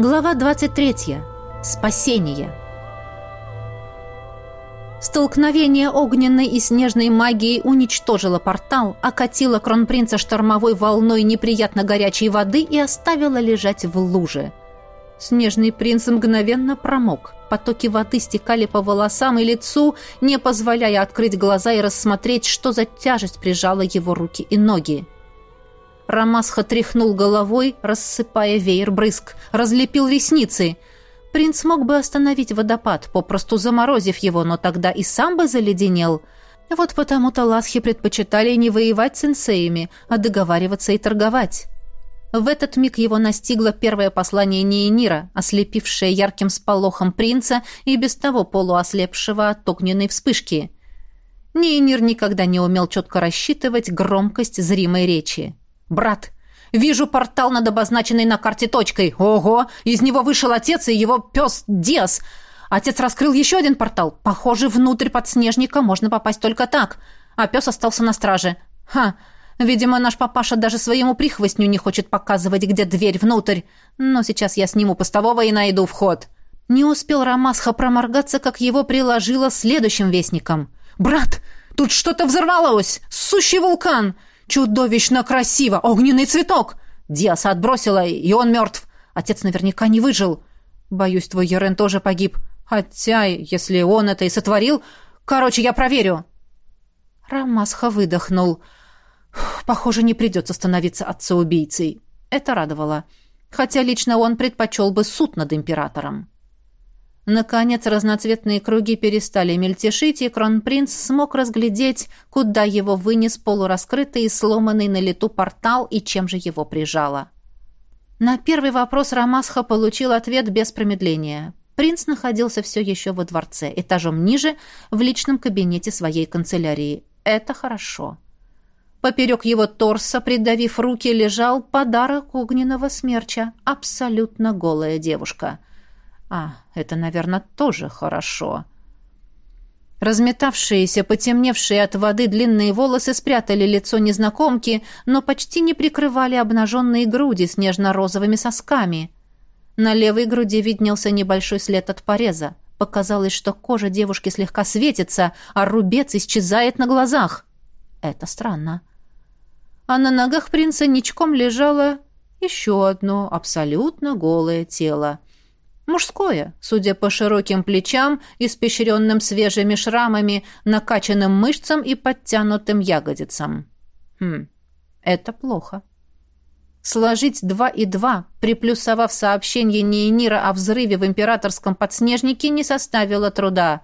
Глава 23. Спасение. Столкновение огненной и снежной магии уничтожило портал, окатило кронпринца штормовой волной неприятно горячей воды и оставило лежать в луже. Снежный принц мгновенно промок. Потоки воды стекали по волосам и лицу, не позволяя открыть глаза и рассмотреть, что за тяжесть прижала его руки и ноги. Рамасха тряхнул головой, рассыпая веер брызг, разлепил ресницы. Принц мог бы остановить водопад, попросту заморозив его, но тогда и сам бы заледенел. Вот потому-то ласхи предпочитали не воевать с сенсеями, а договариваться и торговать. В этот миг его настигло первое послание Нейнира, ослепившее ярким сполохом принца и без того полуослепшего от огненной вспышки. Нейнир никогда не умел четко рассчитывать громкость зримой речи. «Брат, вижу портал над обозначенной на карте точкой. Ого! Из него вышел отец и его пес Диас. Отец раскрыл еще один портал. Похоже, внутрь подснежника можно попасть только так. А пес остался на страже. Ха! Видимо, наш папаша даже своему прихвостню не хочет показывать, где дверь внутрь. Но сейчас я сниму постового и найду вход». Не успел Рамасха проморгаться, как его приложило следующим вестником. «Брат, тут что-то взорвалось! Сущий вулкан! Чудовищно красиво! Огненный цветок! Диаса отбросила, и он мертв. Отец наверняка не выжил. Боюсь, твой Ерен тоже погиб. Хотя, если он это и сотворил... Короче, я проверю. Рамасха выдохнул. Похоже, не придется становиться отцеубийцей. Это радовало. Хотя лично он предпочел бы суд над императором. Наконец разноцветные круги перестали мельтешить, и кронпринц смог разглядеть, куда его вынес полураскрытый и сломанный на лету портал и чем же его прижало. На первый вопрос Рамасха получил ответ без промедления. Принц находился все еще во дворце, этажом ниже, в личном кабинете своей канцелярии. Это хорошо. Поперек его торса, придавив руки, лежал подарок огненного смерча. Абсолютно голая девушка — а, это, наверное, тоже хорошо. Разметавшиеся, потемневшие от воды длинные волосы спрятали лицо незнакомки, но почти не прикрывали обнаженные груди с нежно-розовыми сосками. На левой груди виднелся небольшой след от пореза. Показалось, что кожа девушки слегка светится, а рубец исчезает на глазах. Это странно. А на ногах принца ничком лежало еще одно абсолютно голое тело — Мужское, судя по широким плечам, испещренным свежими шрамами, накачанным мышцам и подтянутым ягодицам. Хм, это плохо. Сложить два и два, приплюсовав сообщение Нейнира о взрыве в императорском подснежнике, не составило труда.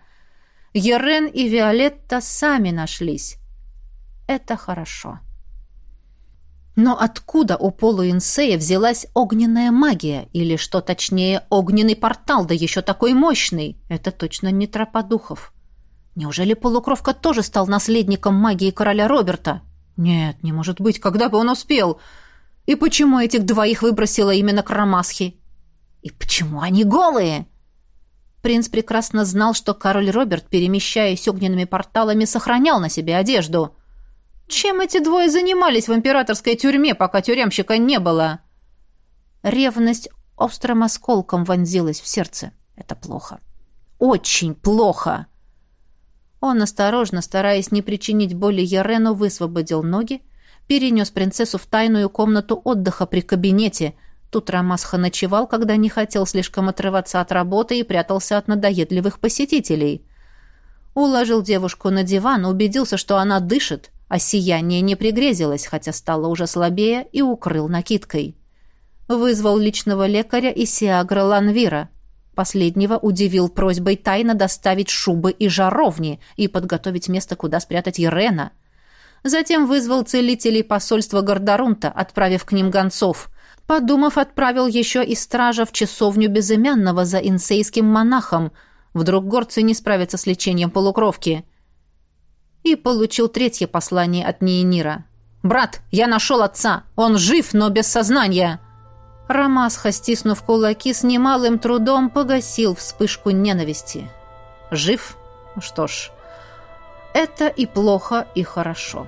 Ерен и Виолетта сами нашлись. Это хорошо. Но откуда у полуинсея взялась огненная магия? Или, что точнее, огненный портал, да еще такой мощный? Это точно не тропа духов. Неужели полукровка тоже стал наследником магии короля Роберта? Нет, не может быть, когда бы он успел? И почему этих двоих выбросила именно Крамасхи? И почему они голые? Принц прекрасно знал, что король Роберт, перемещаясь огненными порталами, сохранял на себе одежду — чем эти двое занимались в императорской тюрьме, пока тюремщика не было? Ревность острым осколком вонзилась в сердце. Это плохо. Очень плохо. Он осторожно, стараясь не причинить боли Ярену, высвободил ноги, перенес принцессу в тайную комнату отдыха при кабинете. Тут Рамасха ночевал, когда не хотел слишком отрываться от работы и прятался от надоедливых посетителей. Уложил девушку на диван, убедился, что она дышит, а сияние не пригрезилось, хотя стало уже слабее, и укрыл накидкой. Вызвал личного лекаря и Сиагра Ланвира. Последнего удивил просьбой тайно доставить шубы и жаровни и подготовить место, куда спрятать Ерена. Затем вызвал целителей посольства Гордорунта, отправив к ним гонцов. Подумав, отправил еще и стража в часовню безымянного за инсейским монахом. Вдруг горцы не справятся с лечением полукровки — и получил третье послание от Нейнира. «Брат, я нашел отца! Он жив, но без сознания!» Рамасха, стиснув кулаки, с немалым трудом погасил вспышку ненависти. «Жив? Что ж, это и плохо, и хорошо».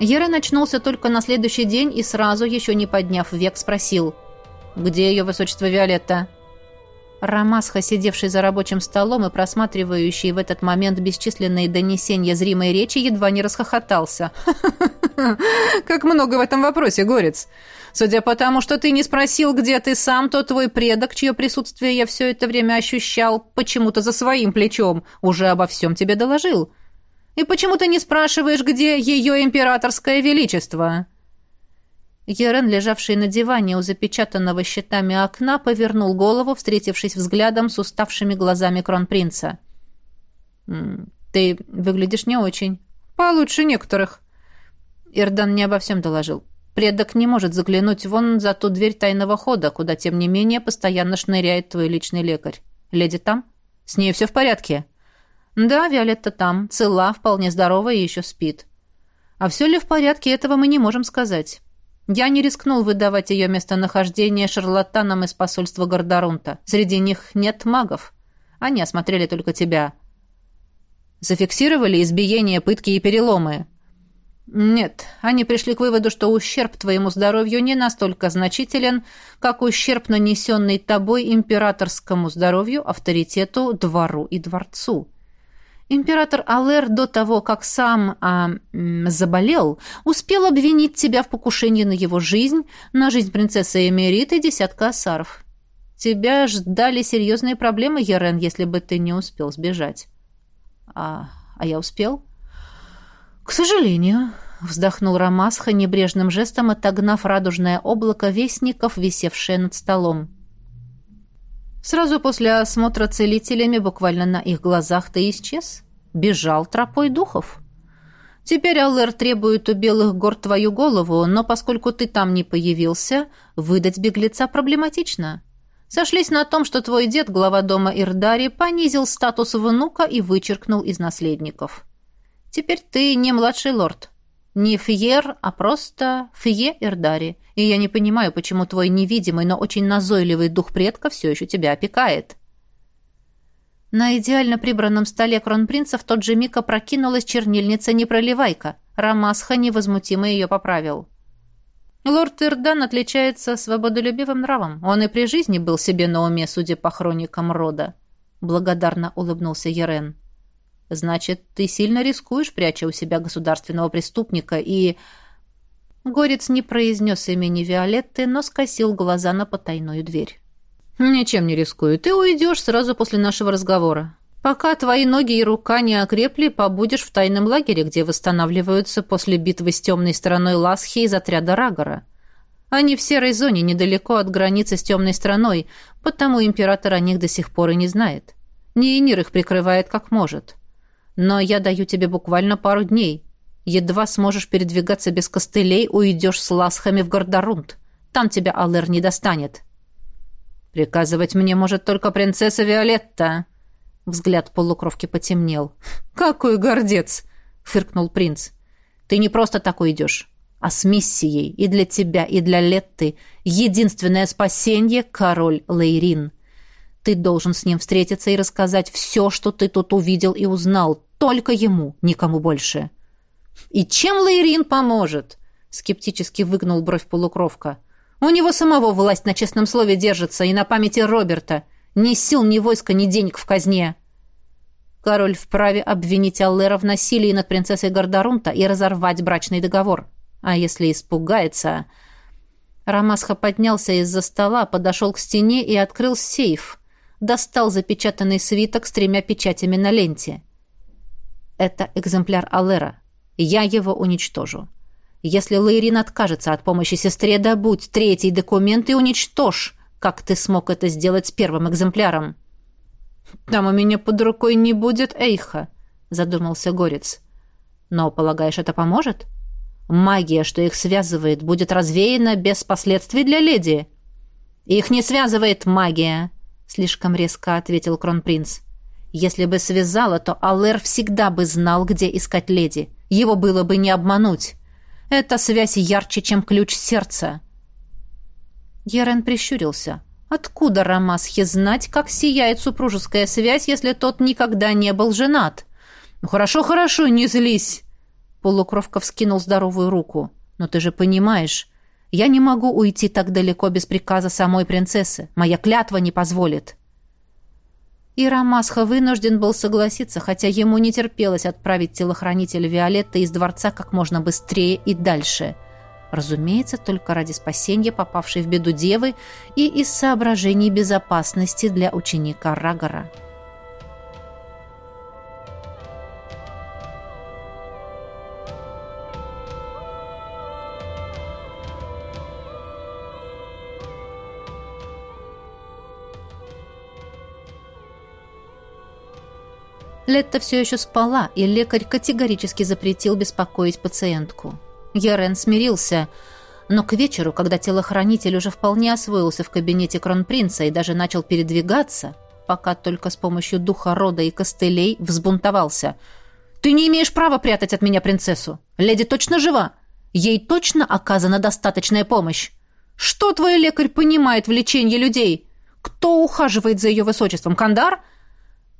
Ера начнулся только на следующий день и сразу, еще не подняв век, спросил «Где ее высочество Виолетта?» Рамасха, сидевший за рабочим столом и просматривающий в этот момент бесчисленные донесения зримой речи, едва не расхохотался. «Как много в этом вопросе, Горец! Судя по тому, что ты не спросил, где ты сам, то твой предок, чье присутствие я все это время ощущал, почему-то за своим плечом, уже обо всем тебе доложил. И почему ты не спрашиваешь, где ее императорское величество?» Ерен, лежавший на диване у запечатанного щитами окна, повернул голову, встретившись взглядом с уставшими глазами кронпринца. «Ты выглядишь не очень. Получше некоторых». Ирдан не обо всем доложил. Предок не может заглянуть вон за ту дверь тайного хода, куда, тем не менее, постоянно шныряет твой личный лекарь. Леди там? С ней все в порядке?» «Да, Виолетта там. Цела, вполне здорова и еще спит. А все ли в порядке, этого мы не можем сказать. Я не рискнул выдавать ее местонахождение шарлатанам из посольства Гордорунта. Среди них нет магов. Они осмотрели только тебя. Зафиксировали избиения, пытки и переломы. Нет, они пришли к выводу, что ущерб твоему здоровью не настолько значителен, как ущерб, нанесенный тобой императорскому здоровью, авторитету, двору и дворцу. Император Алэр до того, как сам а, заболел, успел обвинить тебя в покушении на его жизнь, на жизнь принцессы Эмерит и десятка асаров. Тебя ждали серьезные проблемы, Ерен, если бы ты не успел сбежать. А, а я успел? К сожалению, вздохнул Рамасха, небрежным жестом отогнав радужное облако вестников, висевшее над столом. Сразу после осмотра целителями буквально на их глазах ты исчез. Бежал тропой духов. Теперь Аллер требует у Белых гор твою голову, но поскольку ты там не появился, выдать беглеца проблематично. Сошлись на том, что твой дед, глава дома Ирдари, понизил статус внука и вычеркнул из наследников. Теперь ты не младший лорд. Не Фьер, а просто Фье Ирдари — и я не понимаю, почему твой невидимый, но очень назойливый дух предка все еще тебя опекает». На идеально прибранном столе кронпринца в тот же миг опрокинулась чернильница-непроливайка. Рамасха невозмутимо ее поправил. Лорд Ирдан отличается свободолюбивым нравом. Он и при жизни был себе на уме, судя по хроникам рода. Благодарно улыбнулся Ерен. Значит, ты сильно рискуешь, пряча у себя государственного преступника, и Горец не произнес имени Виолетты, но скосил глаза на потайную дверь. «Ничем не рискую. Ты уйдешь сразу после нашего разговора. Пока твои ноги и рука не окрепли, побудешь в тайном лагере, где восстанавливаются после битвы с темной стороной Ласхи из отряда Рагора. Они в серой зоне, недалеко от границы с темной страной, потому император о них до сих пор и не знает. Ниенир их прикрывает как может. Но я даю тебе буквально пару дней. Едва сможешь передвигаться без костылей, уйдешь с ласхами в Гордорунд. Там тебя Алэр не достанет. Приказывать мне может только принцесса Виолетта. Взгляд полукровки потемнел. Какой гордец, фыркнул принц. Ты не просто так уйдешь, а с миссией и для тебя, и для Летты единственное спасение король Лейрин. Ты должен с ним встретиться и рассказать все, что ты тут увидел и узнал, только ему, никому больше. «И чем Лейрин поможет?» — скептически выгнул бровь полукровка. «У него самого власть на честном слове держится и на памяти Роберта. Ни сил, ни войска, ни денег в казне». Король вправе обвинить Аллера в насилии над принцессой Гордорунта и разорвать брачный договор. А если испугается... Рамасха поднялся из-за стола, подошел к стене и открыл сейф. Достал запечатанный свиток с тремя печатями на ленте. Это экземпляр Аллера. Я его уничтожу. Если Лейрин откажется от помощи сестре, добудь третий документ и уничтожь, как ты смог это сделать с первым экземпляром. «Там у меня под рукой не будет Эйха», — задумался Горец. «Но, полагаешь, это поможет? Магия, что их связывает, будет развеяна без последствий для леди». «Их не связывает магия», — слишком резко ответил кронпринц. «Если бы связала, то Аллер всегда бы знал, где искать леди. Его было бы не обмануть. Эта связь ярче, чем ключ сердца. Ерен прищурился. Откуда Рамасхе знать, как сияет супружеская связь, если тот никогда не был женат? Ну хорошо, хорошо, не злись. Полукровка вскинул здоровую руку. «Но ты же понимаешь, я не могу уйти так далеко без приказа самой принцессы. Моя клятва не позволит». И Рамасха вынужден был согласиться, хотя ему не терпелось отправить телохранителя Виолетты из дворца как можно быстрее и дальше. Разумеется, только ради спасения попавшей в беду девы и из соображений безопасности для ученика Рагора. Летта все еще спала, и лекарь категорически запретил беспокоить пациентку. Ярен смирился, но к вечеру, когда телохранитель уже вполне освоился в кабинете кронпринца и даже начал передвигаться, пока только с помощью духа рода и костылей взбунтовался. «Ты не имеешь права прятать от меня принцессу! Леди точно жива! Ей точно оказана достаточная помощь! Что твой лекарь понимает в лечении людей? Кто ухаживает за ее высочеством? Кандар?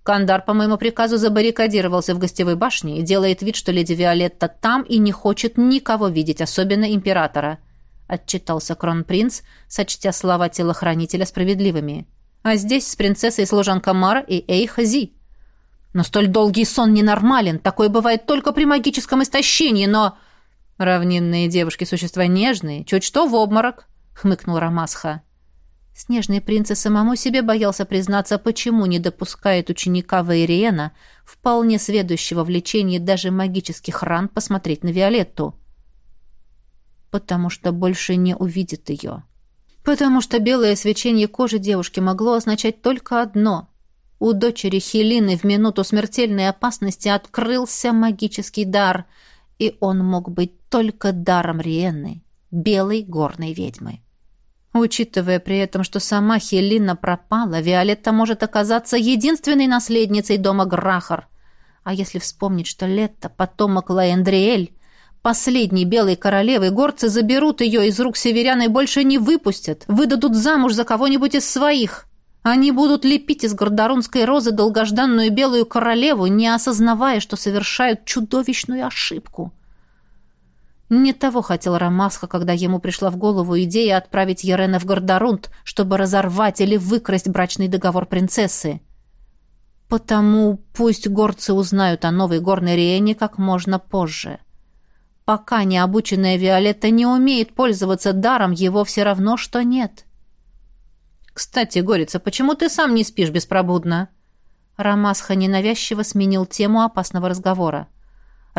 Кандар по моему приказу забаррикадировался в гостевой башне и делает вид, что леди Виолетта там и не хочет никого видеть, особенно императора. Отчитался кронпринц, сочтя слова телохранителя справедливыми. А здесь с принцессой служанка Мара и Эйхази. Но столь долгий сон ненормален, такое бывает только при магическом истощении, но... Равнинные девушки — существа нежные, чуть что в обморок, — хмыкнул Рамасха. Снежный принц и самому себе боялся признаться, почему не допускает ученика Вейриена, вполне сведущего в лечении даже магических ран, посмотреть на Виолетту. Потому что больше не увидит ее. Потому что белое свечение кожи девушки могло означать только одно. У дочери Хелины в минуту смертельной опасности открылся магический дар, и он мог быть только даром Риенны, белой горной ведьмы. Учитывая при этом, что сама Хелина пропала, Виолетта может оказаться единственной наследницей дома Грахар. А если вспомнить, что Летта — потомок Лаэндриэль, последней белой королевы, горцы заберут ее из рук северян и больше не выпустят, выдадут замуж за кого-нибудь из своих. Они будут лепить из гордорунской розы долгожданную белую королеву, не осознавая, что совершают чудовищную ошибку. Не того хотел Рамасха, когда ему пришла в голову идея отправить Ерена в Гордорунд, чтобы разорвать или выкрасть брачный договор принцессы. Потому пусть горцы узнают о новой горной Риене как можно позже. Пока необученная Виолетта не умеет пользоваться даром, его все равно, что нет. «Кстати, Горица, почему ты сам не спишь беспробудно?» Рамасха ненавязчиво сменил тему опасного разговора. —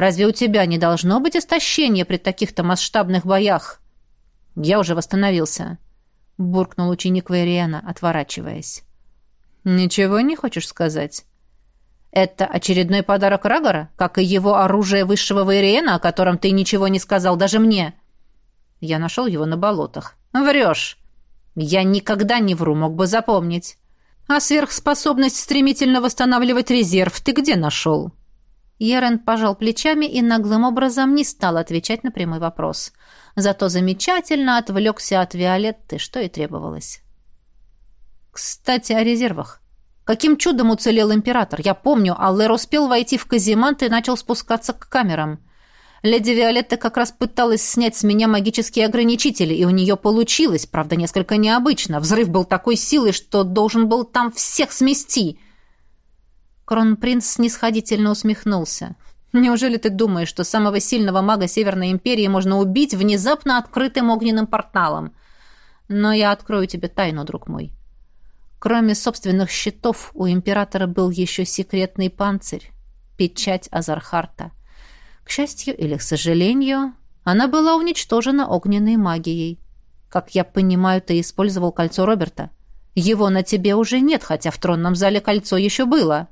Разве у тебя не должно быть истощения при таких-то масштабных боях? Я уже восстановился, буркнул ученик Вейриана, отворачиваясь. Ничего не хочешь сказать? Это очередной подарок Рагора, как и его оружие высшего Вейриена, о котором ты ничего не сказал даже мне. Я нашел его на болотах. Врешь. Я никогда не вру, мог бы запомнить. А сверхспособность стремительно восстанавливать резерв ты где нашел?» Ерен пожал плечами и наглым образом не стал отвечать на прямой вопрос. Зато замечательно отвлекся от Виолетты, что и требовалось. «Кстати, о резервах. Каким чудом уцелел император? Я помню, Аллер успел войти в каземат и начал спускаться к камерам. Леди Виолетта как раз пыталась снять с меня магические ограничители, и у нее получилось, правда, несколько необычно. Взрыв был такой силой, что должен был там всех смести». Кронпринц снисходительно усмехнулся. «Неужели ты думаешь, что самого сильного мага Северной Империи можно убить внезапно открытым огненным порталом? Но я открою тебе тайну, друг мой. Кроме собственных щитов, у Императора был еще секретный панцирь — печать Азархарта. К счастью или к сожалению, она была уничтожена огненной магией. Как я понимаю, ты использовал кольцо Роберта. Его на тебе уже нет, хотя в тронном зале кольцо еще было».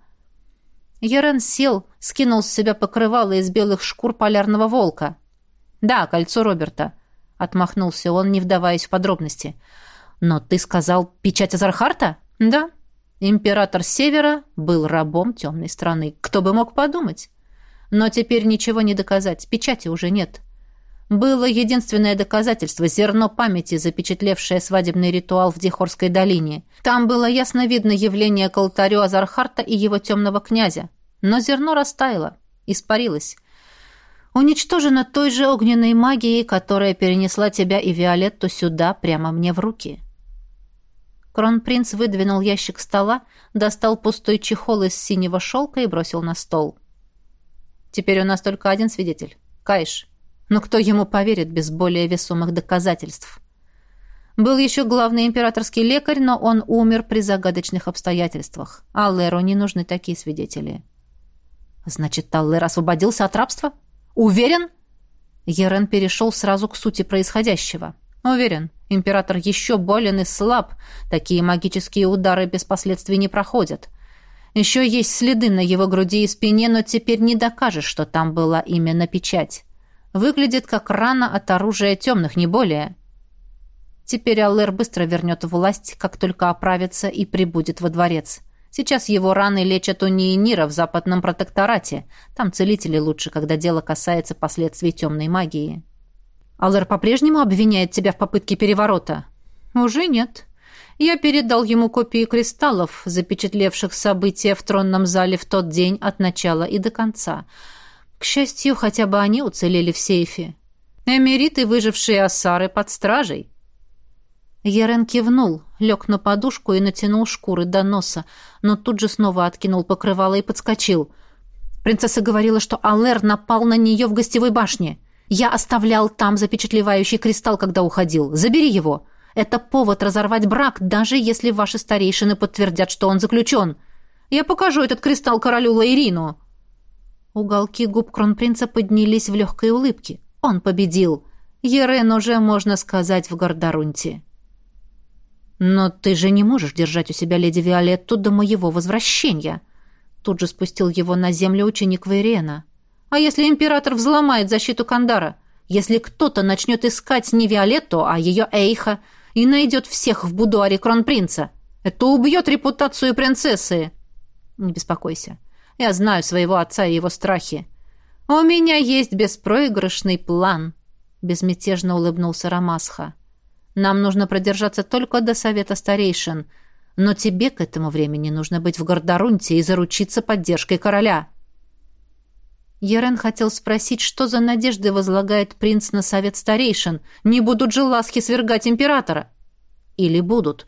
Ерен сел, скинул с себя покрывало из белых шкур полярного волка. «Да, кольцо Роберта», — отмахнулся он, не вдаваясь в подробности. «Но ты сказал, печать Азархарта?» «Да». Император Севера был рабом темной страны. Кто бы мог подумать? Но теперь ничего не доказать, печати уже нет. Было единственное доказательство — зерно памяти, запечатлевшее свадебный ритуал в Дихорской долине. Там было ясно видно явление к алтарю Азархарта и его темного князя. Но зерно растаяло, испарилось. уничтожена той же огненной магией, которая перенесла тебя и Виолетту сюда, прямо мне в руки. Кронпринц выдвинул ящик стола, достал пустой чехол из синего шелка и бросил на стол. «Теперь у нас только один свидетель — Кайш. Но кто ему поверит без более весомых доказательств?» Был еще главный императорский лекарь, но он умер при загадочных обстоятельствах. А Леру не нужны такие свидетели. «Значит, Таллер освободился от рабства? Уверен?» Ерен перешел сразу к сути происходящего. «Уверен. Император еще болен и слаб. Такие магические удары без последствий не проходят. Еще есть следы на его груди и спине, но теперь не докажешь, что там была именно печать. Выглядит как рана от оружия темных, не более. Теперь Аллер быстро вернет власть, как только оправится и прибудет во дворец. Сейчас его раны лечат у Ниенира в западном протекторате. Там целители лучше, когда дело касается последствий темной магии. Аллер по-прежнему обвиняет тебя в попытке переворота? Уже нет. Я передал ему копии кристаллов, запечатлевших события в тронном зале в тот день от начала и до конца. К счастью, хотя бы они уцелели в сейфе. Эмериты, выжившие осары под стражей. Ерен кивнул, лег на подушку и натянул шкуры до носа, но тут же снова откинул покрывало и подскочил. Принцесса говорила, что Аллер напал на нее в гостевой башне. Я оставлял там запечатлевающий кристалл, когда уходил. Забери его. Это повод разорвать брак, даже если ваши старейшины подтвердят, что он заключен. Я покажу этот кристалл королю Лаирину». Уголки губ кронпринца поднялись в легкой улыбке. Он победил. Ерен уже, можно сказать, в Гордарунте. «Но ты же не можешь держать у себя леди Виолетту до моего возвращения!» Тут же спустил его на землю ученик Вейрена. А если император взломает защиту Кандара? Если кто-то начнет искать не Виолетту, а ее Эйха, и найдет всех в будуаре кронпринца? Это убьет репутацию принцессы. Не беспокойся. Я знаю своего отца и его страхи. У меня есть беспроигрышный план. Безмятежно улыбнулся Рамасха. Нам нужно продержаться только до совета старейшин, но тебе к этому времени нужно быть в Гордорунте и заручиться поддержкой короля. Ерен хотел спросить, что за надежды возлагает принц на совет старейшин. Не будут же ласки свергать императора? Или будут?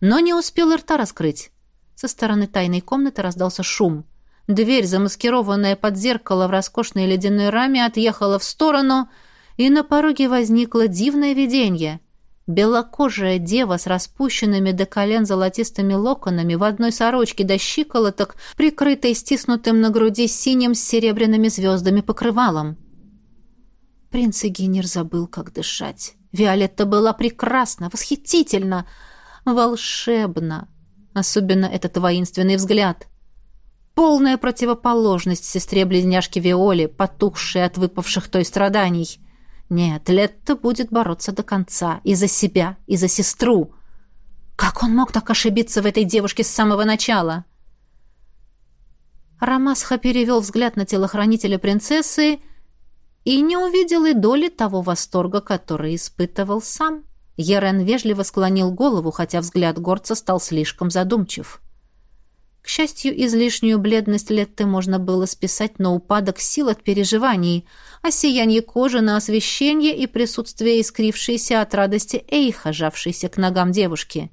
Но не успел рта раскрыть. Со стороны тайной комнаты раздался шум. Дверь, замаскированная под зеркало в роскошной ледяной раме, отъехала в сторону, и на пороге возникло дивное видение — Белокожая дева с распущенными до колен золотистыми локонами в одной сорочке до щиколоток, прикрытой стиснутым на груди синим с серебряными звездами покрывалом. Принц Эгинер забыл, как дышать. Виолетта была прекрасна, восхитительна, волшебна. Особенно этот воинственный взгляд. Полная противоположность сестре-близняшке Виоле, потухшей от выпавших той страданий — нет, Летто будет бороться до конца. И за себя, и за сестру. Как он мог так ошибиться в этой девушке с самого начала? Рамасха перевел взгляд на телохранителя принцессы и не увидел и доли того восторга, который испытывал сам. Ерен вежливо склонил голову, хотя взгляд горца стал слишком задумчив. К счастью, излишнюю бледность Летты можно было списать на упадок сил от переживаний, а сияние кожи на освещение и присутствие искрившейся от радости Эйха, жавшейся к ногам девушки.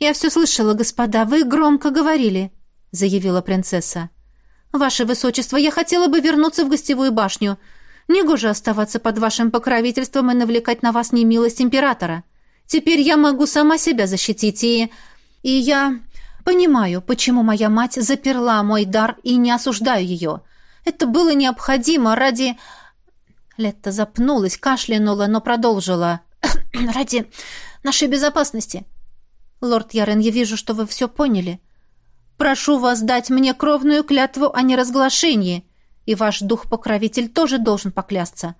«Я все слышала, господа, вы громко говорили», — заявила принцесса. «Ваше высочество, я хотела бы вернуться в гостевую башню. Негоже оставаться под вашим покровительством и навлекать на вас немилость императора. Теперь я могу сама себя защитить, и... и я... Понимаю, почему моя мать заперла мой дар и не осуждаю ее. Это было необходимо ради...» Летта запнулась, кашлянула, но продолжила. «Ради нашей безопасности. Лорд Ярен, я вижу, что вы все поняли. Прошу вас дать мне кровную клятву о неразглашении, и ваш дух-покровитель тоже должен поклясться.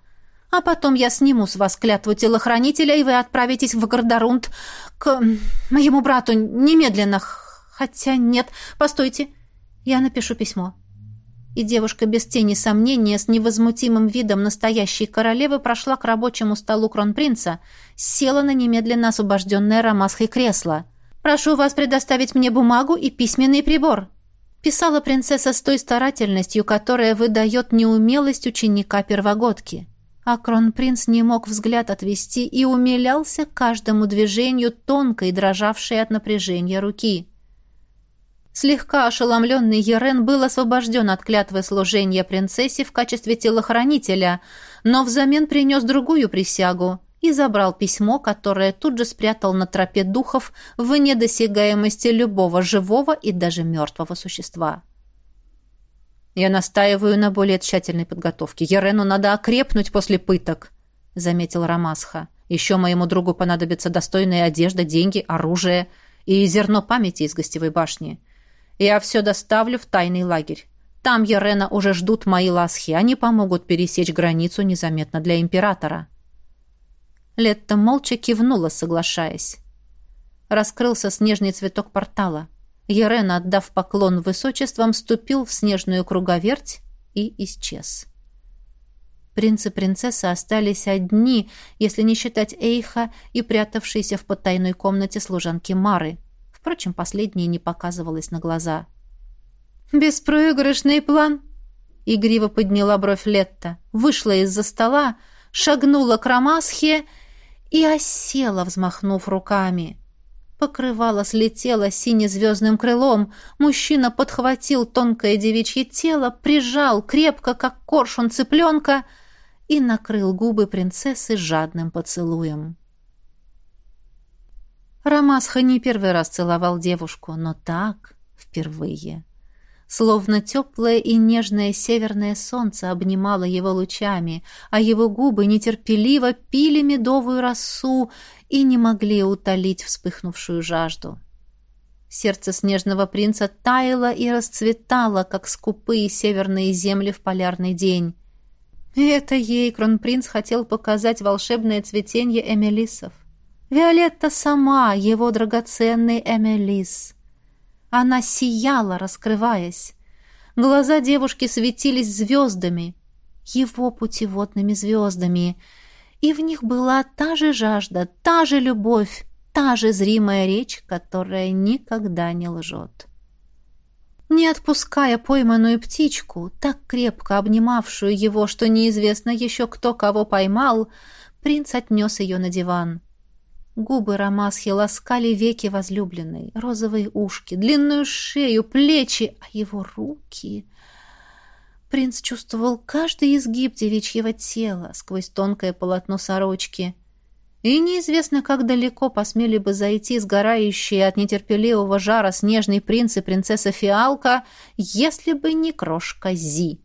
А потом я сниму с вас клятву телохранителя, и вы отправитесь в Гордорунд к моему брату немедленно, Хотя нет, постойте, я напишу письмо. И девушка без тени сомнения с невозмутимым видом настоящей королевы прошла к рабочему столу кронпринца, села на немедленно освобожденное ромасхой кресло. «Прошу вас предоставить мне бумагу и письменный прибор». Писала принцесса с той старательностью, которая выдает неумелость ученика-первогодки. А кронпринц не мог взгляд отвести и умилялся каждому движению тонкой, дрожавшей от напряжения руки. Слегка ошеломленный Ерен был освобожден от клятвы служения принцессе в качестве телохранителя, но взамен принес другую присягу и забрал письмо, которое тут же спрятал на тропе духов в недосягаемости любого живого и даже мертвого существа. «Я настаиваю на более тщательной подготовке. Ерену надо окрепнуть после пыток», — заметил Рамасха. «Еще моему другу понадобится достойная одежда, деньги, оружие и зерно памяти из гостевой башни». Я все доставлю в тайный лагерь. Там Ерена уже ждут мои ласхи. Они помогут пересечь границу незаметно для императора». Летта молча кивнула, соглашаясь. Раскрылся снежный цветок портала. Ерена, отдав поклон высочествам, ступил в снежную круговерть и исчез. Принц и принцесса остались одни, если не считать Эйха и прятавшейся в потайной комнате служанки Мары — Впрочем, последнее не показывалось на глаза. «Беспроигрышный план!» Игриво подняла бровь Летта, вышла из-за стола, шагнула к Рамасхе и осела, взмахнув руками. Покрывало слетело сине-звездным крылом. Мужчина подхватил тонкое девичье тело, прижал крепко, как коршун цыпленка, и накрыл губы принцессы жадным поцелуем. Рамасха не первый раз целовал девушку, но так впервые. Словно теплое и нежное северное солнце обнимало его лучами, а его губы нетерпеливо пили медовую росу и не могли утолить вспыхнувшую жажду. Сердце снежного принца таяло и расцветало, как скупые северные земли в полярный день. И это ей кронпринц хотел показать волшебное цветение эмелисов. Виолетта сама, его драгоценный Эмилис. Она сияла, раскрываясь. Глаза девушки светились звездами, его путеводными звездами, и в них была та же жажда, та же любовь, та же зримая речь, которая никогда не лжет. Не отпуская пойманную птичку, так крепко обнимавшую его, что неизвестно еще кто кого поймал, принц отнес ее на диван. Губы Рамасхи ласкали веки возлюбленной, розовые ушки, длинную шею, плечи, а его руки... Принц чувствовал каждый изгиб девичьего тела сквозь тонкое полотно сорочки. И неизвестно, как далеко посмели бы зайти сгорающие от нетерпеливого жара снежный принц и принцесса Фиалка, если бы не крошка Зи.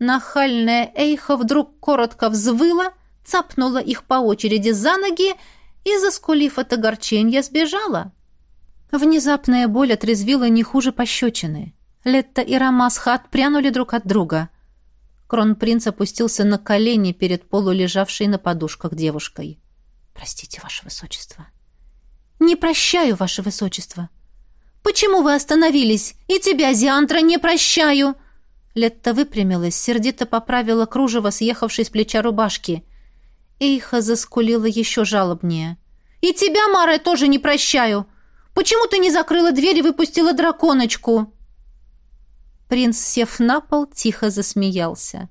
Нахальная Эйха вдруг коротко взвыла, цапнула их по очереди за ноги и, заскулив от огорчения, сбежала. Внезапная боль отрезвила не хуже пощечины. Летта и Рамасха отпрянули друг от друга. Кронпринц опустился на колени перед полулежавшей на подушках девушкой. «Простите, ваше высочество». «Не прощаю, ваше высочество». «Почему вы остановились? И тебя, Зиантра, не прощаю!» Летта выпрямилась, сердито поправила кружево съехавшей с плеча рубашки. Эйха заскулила еще жалобнее. «И тебя, Мара, тоже не прощаю! Почему ты не закрыла дверь и выпустила драконочку?» Принц, сев на пол, тихо засмеялся.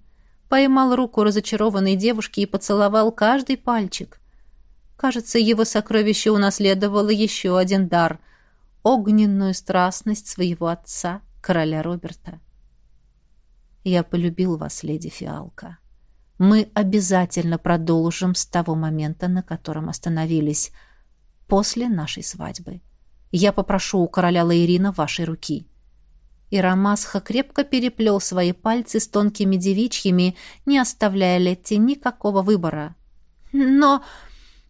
Поймал руку разочарованной девушки и поцеловал каждый пальчик. Кажется, его сокровище унаследовало еще один дар — огненную страстность своего отца, короля Роберта. «Я полюбил вас, леди Фиалка», мы обязательно продолжим с того момента, на котором остановились, после нашей свадьбы. Я попрошу у короля Лаирина вашей руки». И Рамасха крепко переплел свои пальцы с тонкими девичьими, не оставляя Летти никакого выбора. «Но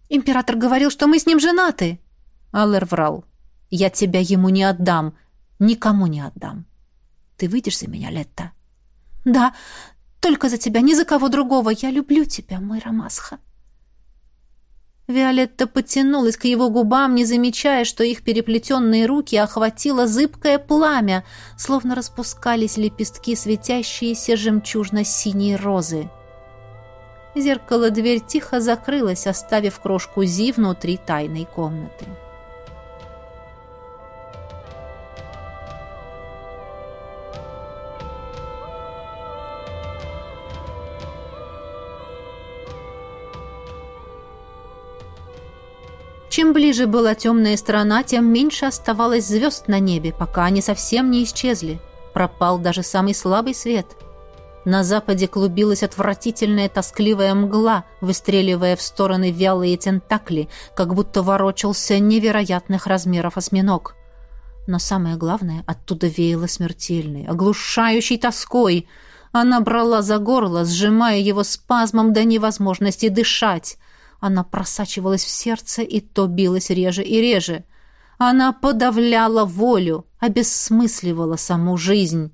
император говорил, что мы с ним женаты!» Аллер врал. «Я тебя ему не отдам, никому не отдам. Ты выйдешь за меня, Летта?» «Да, только за тебя, ни за кого другого. Я люблю тебя, мой Рамасха». Виолетта потянулась к его губам, не замечая, что их переплетенные руки охватило зыбкое пламя, словно распускались лепестки светящиеся жемчужно-синей розы. Зеркало-дверь тихо закрылась, оставив крошку Зи внутри тайной комнаты. Чем ближе была темная сторона, тем меньше оставалось звезд на небе, пока они совсем не исчезли. Пропал даже самый слабый свет. На западе клубилась отвратительная тоскливая мгла, выстреливая в стороны вялые тентакли, как будто ворочался невероятных размеров осьминог. Но самое главное, оттуда веяло смертельной, оглушающей тоской. Она брала за горло, сжимая его спазмом до невозможности дышать. Она просачивалась в сердце и то билась реже и реже. Она подавляла волю, обесмысливала саму жизнь.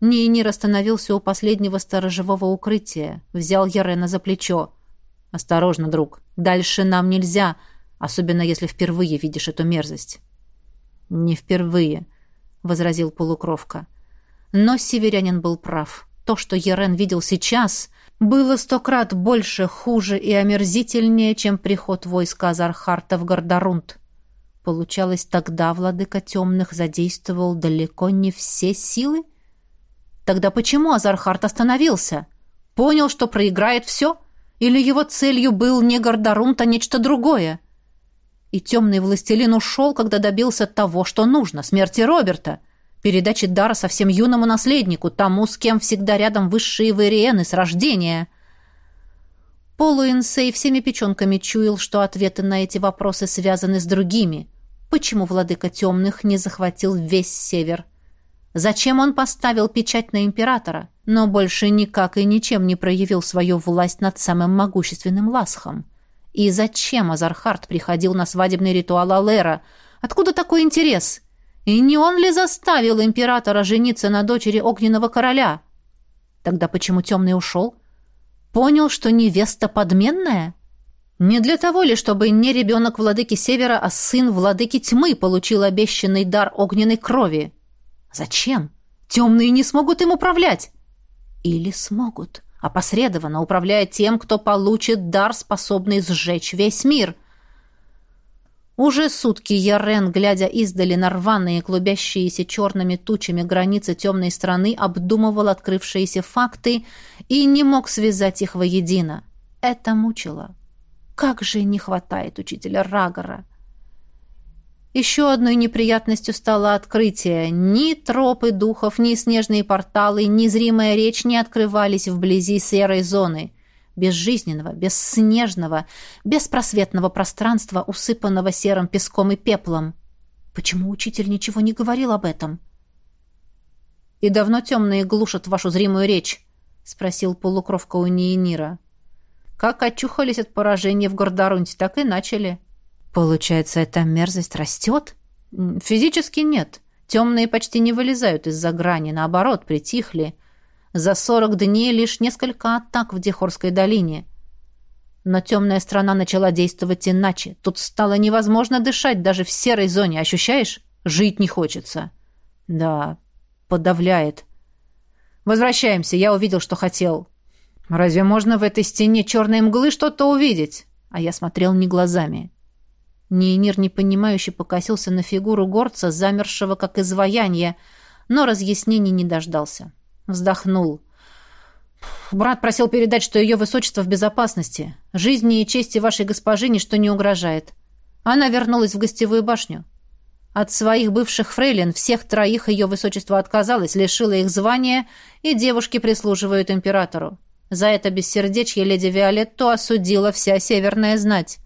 Нейнир остановился у последнего сторожевого укрытия, взял Ярена за плечо. «Осторожно, друг, дальше нам нельзя, особенно если впервые видишь эту мерзость». «Не впервые», — возразил полукровка. Но северянин был прав. То, что Ярен видел сейчас, было сто крат больше, хуже и омерзительнее, чем приход войска Азархарта в Гордорунд. Получалось, тогда владыка темных задействовал далеко не все силы? Тогда почему Азархарт остановился? Понял, что проиграет все? Или его целью был не Гордорунд, а нечто другое? И темный властелин ушел, когда добился того, что нужно, смерти Роберта — передачи дара совсем юному наследнику, тому, с кем всегда рядом высшие вариены с рождения. Полуинсей всеми печенками чуял, что ответы на эти вопросы связаны с другими. Почему владыка темных не захватил весь север? Зачем он поставил печать на императора, но больше никак и ничем не проявил свою власть над самым могущественным Ласхом? И зачем Азархард приходил на свадебный ритуал Алера? Откуда такой интерес? И не он ли заставил императора жениться на дочери огненного короля? Тогда почему темный ушел? Понял, что невеста подменная? Не для того ли, чтобы не ребенок владыки Севера, а сын владыки Тьмы получил обещанный дар огненной крови? Зачем? Темные не смогут им управлять. Или смогут, опосредованно управляя тем, кто получит дар, способный сжечь весь мир — уже сутки Ярен, глядя издали на рваные, клубящиеся черными тучами границы темной страны, обдумывал открывшиеся факты и не мог связать их воедино. Это мучило. Как же не хватает учителя Рагора! Еще одной неприятностью стало открытие. Ни тропы духов, ни снежные порталы, ни зримая речь не открывались вблизи серой зоны безжизненного, бесснежного, беспросветного пространства, усыпанного серым песком и пеплом. Почему учитель ничего не говорил об этом? «И давно темные глушат вашу зримую речь?» — спросил полукровка у Ниенира. «Как очухались от поражения в Гордорунте, так и начали». «Получается, эта мерзость растет?» «Физически нет. Темные почти не вылезают из-за грани, наоборот, притихли». За сорок дней лишь несколько атак в Дихорской долине. Но темная страна начала действовать иначе. Тут стало невозможно дышать даже в серой зоне. Ощущаешь? Жить не хочется. Да, подавляет. Возвращаемся. Я увидел, что хотел. Разве можно в этой стене черной мглы что-то увидеть? А я смотрел не глазами. Нейнир непонимающе покосился на фигуру горца, замершего как изваяние, но разъяснений не дождался. Вздохнул. Брат просил передать, что ее высочество в безопасности. Жизни и чести вашей госпожи ничто не угрожает. Она вернулась в гостевую башню. От своих бывших фрейлин всех троих ее высочество отказалось, лишило их звания, и девушки прислуживают императору. За это бессердечье леди Виолетту осудила вся северная знать.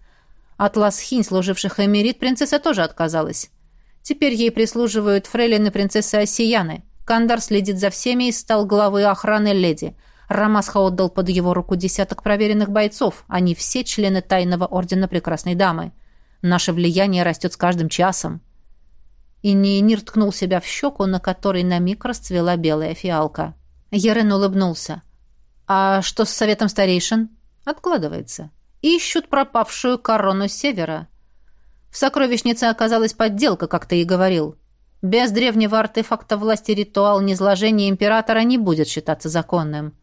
От Ласхинь, служивших эмирит, принцесса тоже отказалась. Теперь ей прислуживают фрейлины принцессы Осияны. Кандар следит за всеми и стал главой охраны леди. Рамасха отдал под его руку десяток проверенных бойцов. Они все члены тайного ордена прекрасной дамы. Наше влияние растет с каждым часом. И Нейнир ткнул себя в щеку, на которой на миг расцвела белая фиалка. Ерен улыбнулся. «А что с советом старейшин?» «Откладывается. Ищут пропавшую корону севера». В сокровищнице оказалась подделка, как ты и говорил. Без древнего артефакта власти ритуал низложения императора не будет считаться законным.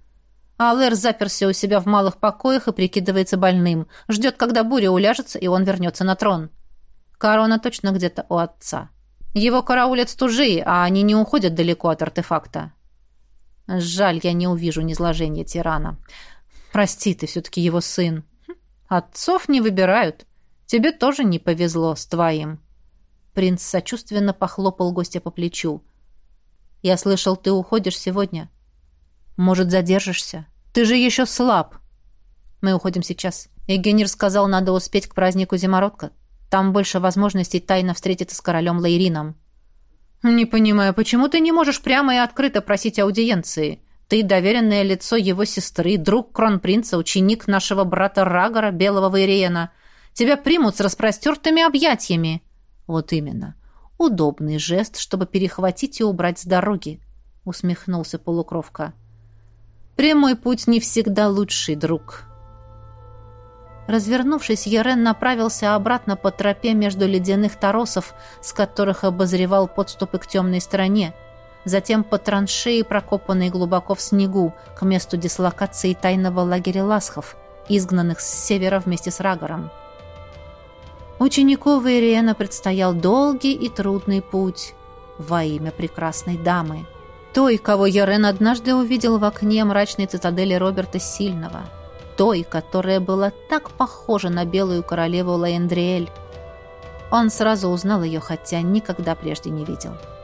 Алэр заперся у себя в малых покоях и прикидывается больным. Ждет, когда буря уляжется, и он вернется на трон. Корона точно где-то у отца. Его караулят стужи, а они не уходят далеко от артефакта. Жаль, я не увижу низложения тирана. Прости, ты все-таки его сын. Хм, Отцов не выбирают. Тебе тоже не повезло с твоим. Принц сочувственно похлопал гостя по плечу. Я слышал, ты уходишь сегодня. Может, задержишься? Ты же еще слаб. Мы уходим сейчас. Егенир сказал, надо успеть к празднику Зимородка. Там больше возможностей тайно встретиться с королем Лаирином. Не понимаю, почему ты не можешь прямо и открыто просить аудиенции? Ты доверенное лицо его сестры, друг кронпринца, ученик нашего брата Рагора, Белого Вейриена. Тебя примут с распростертыми объятиями. Вот именно. Удобный жест, чтобы перехватить и убрать с дороги, усмехнулся полукровка. Прямой путь не всегда лучший друг. Развернувшись, Ерен направился обратно по тропе между ледяных торосов, с которых обозревал подступы к темной стороне, затем по траншеи, прокопанной глубоко в снегу, к месту дислокации тайного лагеря ласхов, изгнанных с севера вместе с Рагором. Ученику Вейриена предстоял долгий и трудный путь во имя прекрасной дамы, той, кого Ерен однажды увидел в окне мрачной цитадели Роберта Сильного — той, которая была так похожа на белую королеву Лаэндриэль. Он сразу узнал ее, хотя никогда прежде не видел. —